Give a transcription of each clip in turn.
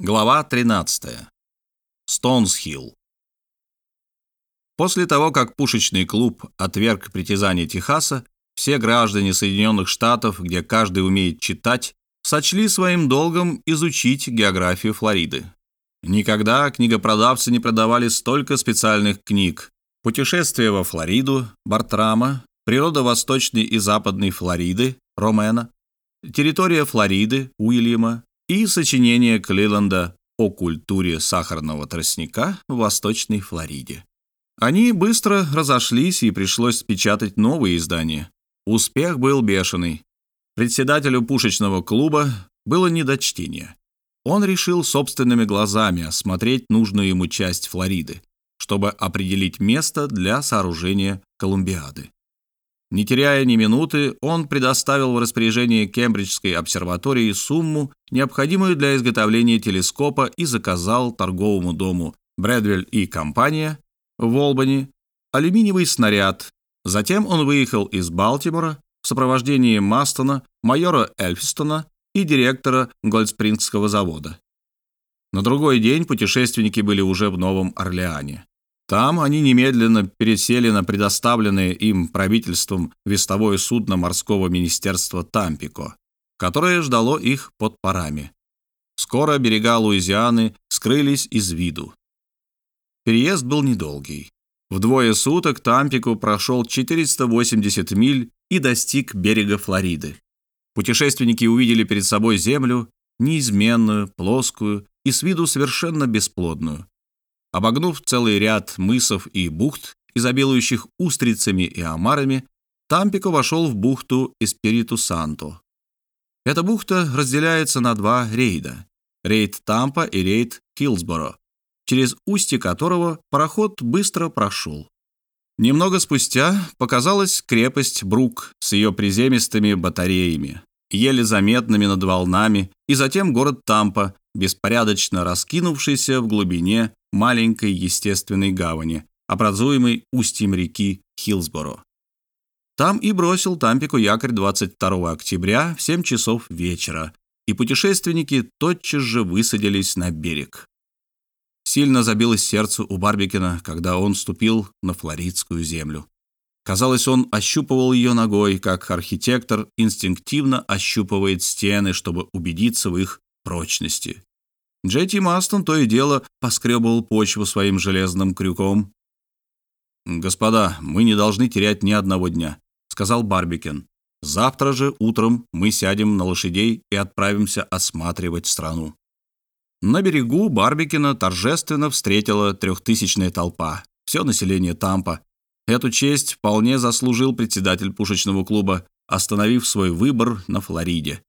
Глава 13. Стоунсхилл. После того, как пушечный клуб отверг притязания Техаса, все граждане Соединенных Штатов, где каждый умеет читать, сочли своим долгом изучить географию Флориды. Никогда книгопродавцы не продавали столько специальных книг. Путешествие во Флориду, Бартрама, природа Восточной и Западной Флориды, Ромена, территория Флориды, Уильяма, и сочинение Клиланда о культуре сахарного тростника в Восточной Флориде. Они быстро разошлись, и пришлось печатать новые издания. Успех был бешеный. Председателю пушечного клуба было не до чтения. Он решил собственными глазами осмотреть нужную ему часть Флориды, чтобы определить место для сооружения Колумбиады. Не теряя ни минуты, он предоставил в распоряжение Кембриджской обсерватории сумму, необходимую для изготовления телескопа, и заказал торговому дому Брэдвель и компания в Олбани алюминиевый снаряд. Затем он выехал из Балтимора в сопровождении Мастона, майора Эльфистона и директора Гольдспрингского завода. На другой день путешественники были уже в Новом Орлеане. Там они немедленно пересели на предоставленное им правительством вестовое судно морского министерства Тампико, которое ждало их под парами. Скоро берега Луизианы скрылись из виду. Переезд был недолгий. В двое суток Тампико прошел 480 миль и достиг берега Флориды. Путешественники увидели перед собой землю, неизменную, плоскую и с виду совершенно бесплодную. Обогнув целый ряд мысов и бухт, изобилующих устрицами и омарами, Тампико вошел в бухту Эспириту-Санто. Эта бухта разделяется на два рейда – рейд Тампа и рейд Хилсборо, через устье которого пароход быстро прошел. Немного спустя показалась крепость Брук с ее приземистыми батареями, еле заметными над волнами, и затем город Тампа, беспорядочно раскинувшийся в глубине маленькой естественной гавани, образуемой устьем реки Хилсборо. Там и бросил Тампику якорь 22 октября в 7 часов вечера, и путешественники тотчас же высадились на берег. Сильно забилось сердце у Барбикина, когда он ступил на флоридскую землю. Казалось, он ощупывал ее ногой, как архитектор инстинктивно ощупывает стены, чтобы убедиться в их прочности. Джей Ти Мастон то и дело поскребывал почву своим железным крюком. «Господа, мы не должны терять ни одного дня», — сказал Барбикен. «Завтра же утром мы сядем на лошадей и отправимся осматривать страну». На берегу Барбикина торжественно встретила трехтысячная толпа, все население Тампа. Эту честь вполне заслужил председатель пушечного клуба, остановив свой выбор на Флориде.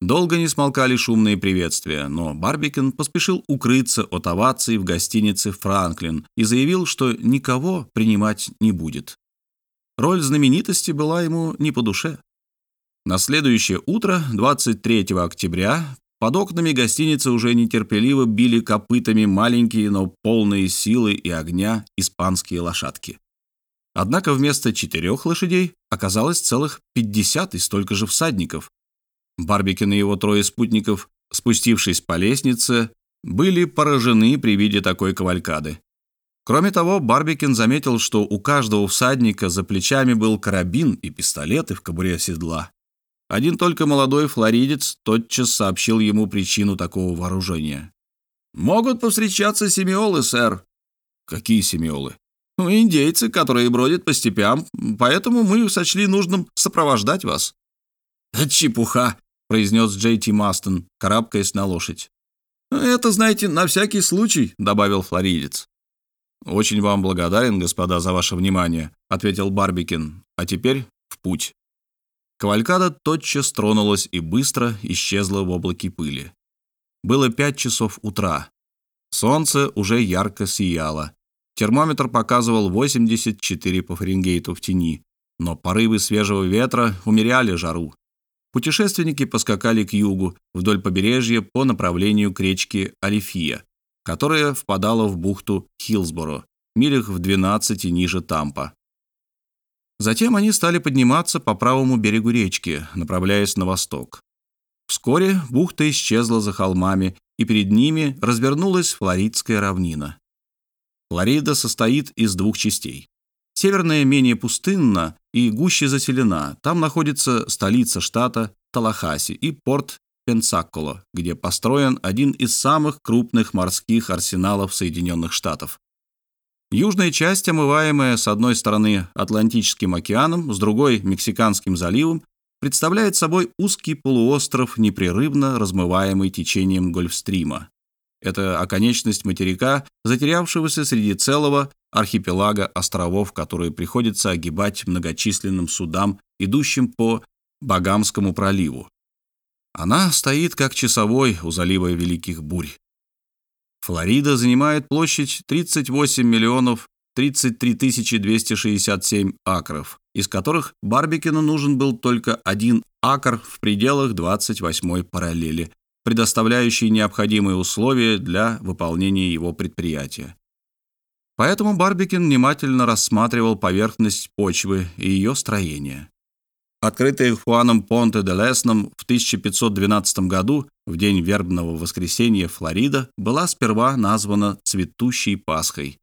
Долго не смолкали шумные приветствия, но Барбикен поспешил укрыться от оваций в гостинице «Франклин» и заявил, что никого принимать не будет. Роль знаменитости была ему не по душе. На следующее утро, 23 октября, под окнами гостиницы уже нетерпеливо били копытами маленькие, но полные силы и огня испанские лошадки. Однако вместо четырех лошадей оказалось целых 50 и столько же всадников, Барбикин и его трое спутников, спустившись по лестнице, были поражены при виде такой кавалькады. Кроме того, Барбикин заметил, что у каждого всадника за плечами был карабин и пистолеты в кобуре седла. Один только молодой флоридец тотчас сообщил ему причину такого вооружения. «Могут повстречаться семиолы, сэр». «Какие семиолы?» «Ну, индейцы, которые бродят по степям, поэтому мы сочли нужным сопровождать вас». «Чепуха!» произнес Джей Ти Мастон, карабкаясь на лошадь. «Это, знаете, на всякий случай», — добавил флоридец. «Очень вам благодарен, господа, за ваше внимание», — ответил Барбикин. «А теперь в путь». Кавалькада тотчас тронулась и быстро исчезла в облаке пыли. Было пять часов утра. Солнце уже ярко сияло. Термометр показывал 84 по Фаренгейту в тени, но порывы свежего ветра умеряли жару. Путешественники поскакали к югу, вдоль побережья по направлению к речке Алифия, которая впадала в бухту Хилсборо, милях в 12 ниже Тампа. Затем они стали подниматься по правому берегу речки, направляясь на восток. Вскоре бухта исчезла за холмами, и перед ними развернулась Флоридская равнина. Флорида состоит из двух частей. Северная менее пустынна и гуще заселена. Там находится столица штата Талахаси и порт Пенсаколо, где построен один из самых крупных морских арсеналов Соединенных Штатов. Южная часть, омываемая с одной стороны Атлантическим океаном, с другой – Мексиканским заливом, представляет собой узкий полуостров, непрерывно размываемый течением Гольфстрима. Это оконечность материка, затерявшегося среди целого архипелага островов, которые приходится огибать многочисленным судам, идущим по Багамскому проливу. Она стоит как часовой у залива Великих Бурь. Флорида занимает площадь 38 миллионов 33 267 акров, из которых Барбикину нужен был только один акр в пределах 28-й параллели, предоставляющий необходимые условия для выполнения его предприятия. Поэтому Барбикин внимательно рассматривал поверхность почвы и ее строение. Открытая Хуаном Понте де Лесном в 1512 году, в день вербного воскресенья Флорида, была сперва названа «Цветущей Пасхой».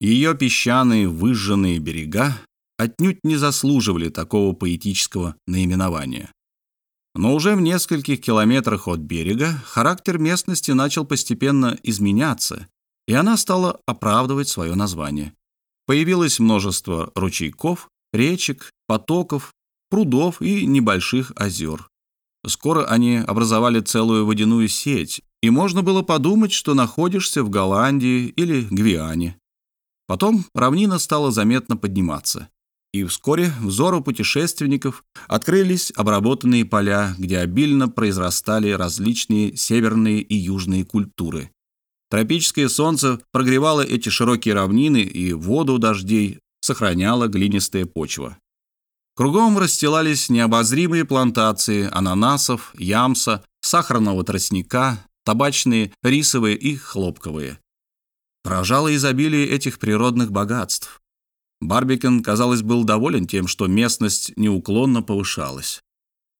Ее песчаные выжженные берега отнюдь не заслуживали такого поэтического наименования. Но уже в нескольких километрах от берега характер местности начал постепенно изменяться, и она стала оправдывать свое название. Появилось множество ручейков, речек, потоков, прудов и небольших озер. Скоро они образовали целую водяную сеть, и можно было подумать, что находишься в Голландии или Гвиане. Потом равнина стала заметно подниматься, и вскоре взору путешественников открылись обработанные поля, где обильно произрастали различные северные и южные культуры. Тропическое солнце прогревало эти широкие равнины, и воду дождей сохраняла глинистая почва. Кругом расстилались необозримые плантации ананасов, ямса, сахарного тростника, табачные, рисовые и хлопковые. Поражало изобилие этих природных богатств. Барбикен, казалось, был доволен тем, что местность неуклонно повышалась.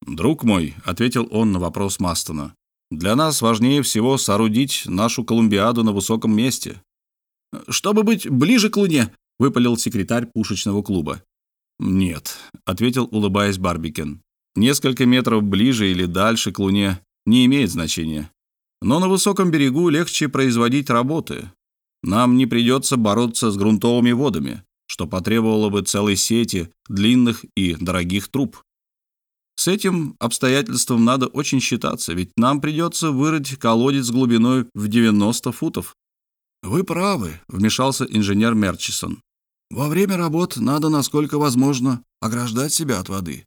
«Друг мой», — ответил он на вопрос Мастона, — «для нас важнее всего соорудить нашу Колумбиаду на высоком месте». «Чтобы быть ближе к Луне», — выпалил секретарь пушечного клуба. «Нет», — ответил, улыбаясь Барбикен. «Несколько метров ближе или дальше к Луне не имеет значения. Но на высоком берегу легче производить работы. Нам не придется бороться с грунтовыми водами, что потребовало бы целой сети длинных и дорогих труб. С этим обстоятельством надо очень считаться, ведь нам придется вырыть колодец глубиной в 90 футов». «Вы правы», — вмешался инженер Мерчисон. Во время работ надо, насколько возможно, ограждать себя от воды.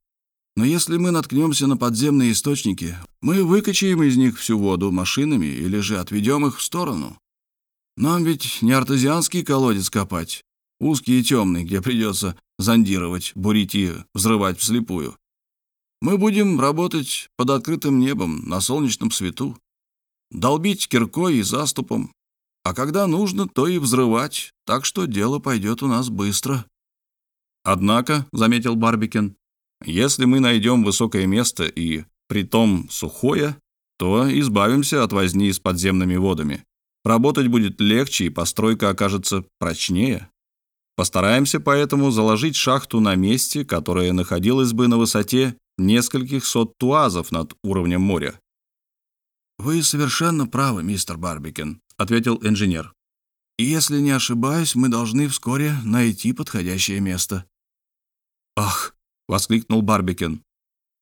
Но если мы наткнемся на подземные источники, мы выкачаем из них всю воду машинами или же отведем их в сторону. Нам ведь не артезианский колодец копать, узкий и темный, где придется зондировать, бурить и взрывать вслепую. Мы будем работать под открытым небом, на солнечном свету, долбить киркой и заступом, а когда нужно, то и взрывать, так что дело пойдет у нас быстро». «Однако», — заметил Барбикен, — «если мы найдем высокое место и притом сухое, то избавимся от возни с подземными водами. Работать будет легче, и постройка окажется прочнее. Постараемся поэтому заложить шахту на месте, которое находилось бы на высоте нескольких сот туазов над уровнем моря. «Вы совершенно правы, мистер Барбикен», — ответил инженер. «И если не ошибаюсь, мы должны вскоре найти подходящее место». «Ах!» — воскликнул Барбикен.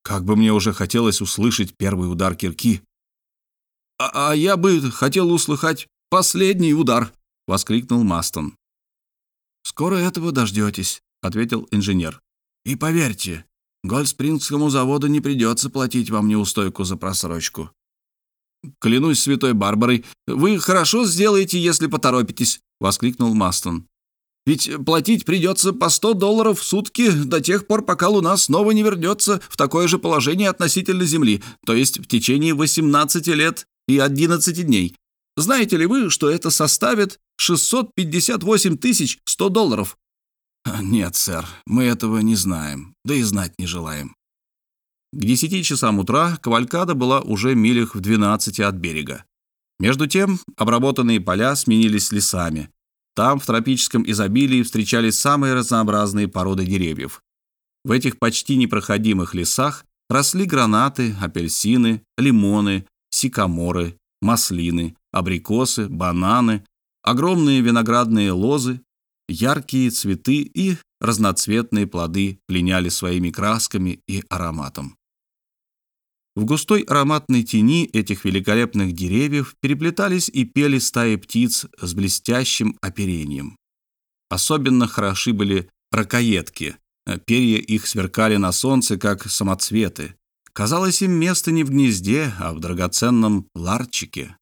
«Как бы мне уже хотелось услышать первый удар кирки!» «А, а я бы хотел услыхать последний удар!» — воскликнул Мастон. «Скоро этого дождетесь», — ответил инженер. «И поверьте, Гольдспрингскому заводу не придется платить вам неустойку за просрочку. «Клянусь святой Барбарой, вы хорошо сделаете, если поторопитесь», — воскликнул Мастон. «Ведь платить придется по 100 долларов в сутки до тех пор, пока Луна снова не вернется в такое же положение относительно Земли, то есть в течение 18 лет и 11 дней. Знаете ли вы, что это составит 658 тысяч 100 долларов?» «Нет, сэр, мы этого не знаем, да и знать не желаем». К 10 часам утра кавалькада была уже милях в 12 от берега. Между тем обработанные поля сменились лесами. Там в тропическом изобилии встречались самые разнообразные породы деревьев. В этих почти непроходимых лесах росли гранаты, апельсины, лимоны, сикаморы, маслины, абрикосы, бананы, огромные виноградные лозы, яркие цветы и разноцветные плоды пленяли своими красками и ароматом. В густой ароматной тени этих великолепных деревьев переплетались и пели стаи птиц с блестящим оперением. Особенно хороши были ракоедки. Перья их сверкали на солнце, как самоцветы. Казалось, им место не в гнезде, а в драгоценном ларчике.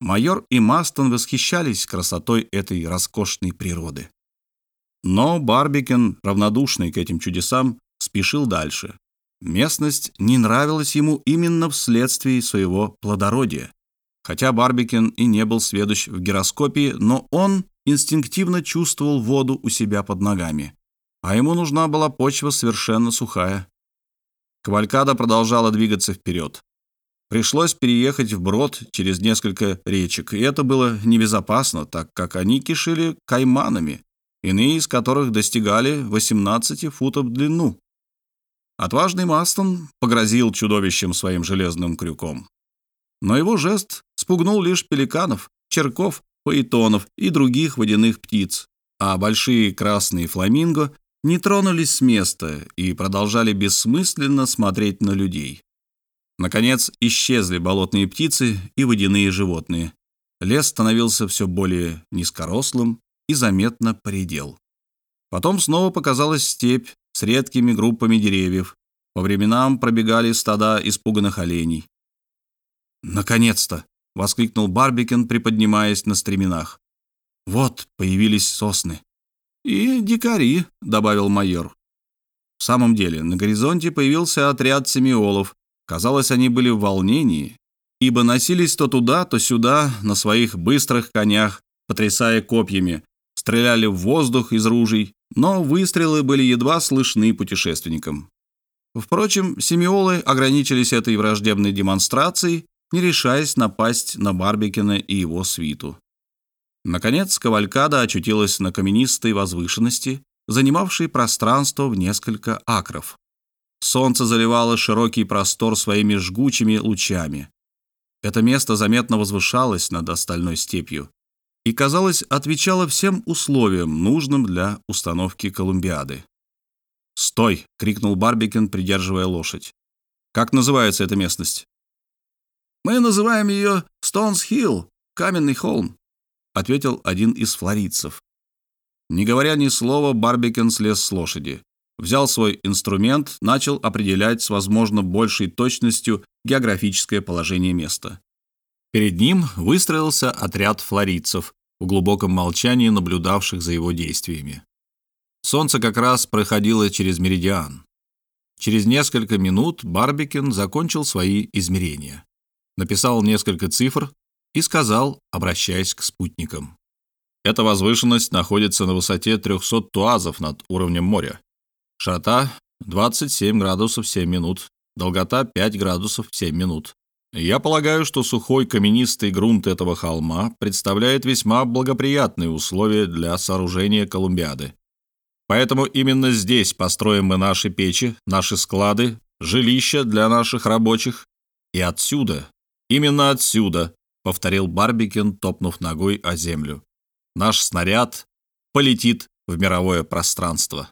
Майор и Мастон восхищались красотой этой роскошной природы. Но Барбикен, равнодушный к этим чудесам, спешил дальше. Местность не нравилась ему именно вследствие своего плодородия. Хотя Барбикен и не был сведущ в гироскопии, но он инстинктивно чувствовал воду у себя под ногами. А ему нужна была почва совершенно сухая. Кавалькада продолжала двигаться вперед. Пришлось переехать вброд через несколько речек, и это было небезопасно, так как они кишили кайманами, иные из которых достигали 18 футов в длину. Отважный Мастон погрозил чудовищем своим железным крюком. Но его жест спугнул лишь пеликанов, черков, паэтонов и других водяных птиц, а большие красные фламинго не тронулись с места и продолжали бессмысленно смотреть на людей. Наконец исчезли болотные птицы и водяные животные. Лес становился все более низкорослым и заметно поредел. Потом снова показалась степь с редкими группами деревьев. По временам пробегали стада испуганных оленей. «Наконец-то!» — воскликнул Барбикен, приподнимаясь на стременах. «Вот появились сосны». «И дикари», — добавил майор. В самом деле, на горизонте появился отряд семиолов. Казалось, они были в волнении, ибо носились то туда, то сюда на своих быстрых конях, потрясая копьями, стреляли в воздух из ружей, но выстрелы были едва слышны путешественникам. Впрочем, семиолы ограничились этой враждебной демонстрацией, не решаясь напасть на Барбикина и его свиту. Наконец, кавалькада очутилась на каменистой возвышенности, занимавшей пространство в несколько акров. Солнце заливало широкий простор своими жгучими лучами. Это место заметно возвышалось над остальной степью, и, казалось, отвечала всем условиям, нужным для установки Колумбиады. «Стой!» — крикнул Барбикен, придерживая лошадь. «Как называется эта местность?» «Мы называем ее Стоунс-Хилл, каменный холм», — ответил один из флоридцев. Не говоря ни слова, Барбикен слез с лошади, взял свой инструмент, начал определять с, возможно, большей точностью географическое положение места. Перед ним выстроился отряд флоридцев, в глубоком молчании наблюдавших за его действиями. Солнце как раз проходило через меридиан. Через несколько минут Барбикен закончил свои измерения. Написал несколько цифр и сказал, обращаясь к спутникам. Эта возвышенность находится на высоте 300 туазов над уровнем моря. Широта 27 градусов 7 минут, долгота 5 градусов 7 минут. Я полагаю, что сухой каменистый грунт этого холма представляет весьма благоприятные условия для сооружения Колумбиады. Поэтому именно здесь построим мы наши печи, наши склады, жилища для наших рабочих. И отсюда, именно отсюда, повторил Барбикен, топнув ногой о землю, наш снаряд полетит в мировое пространство.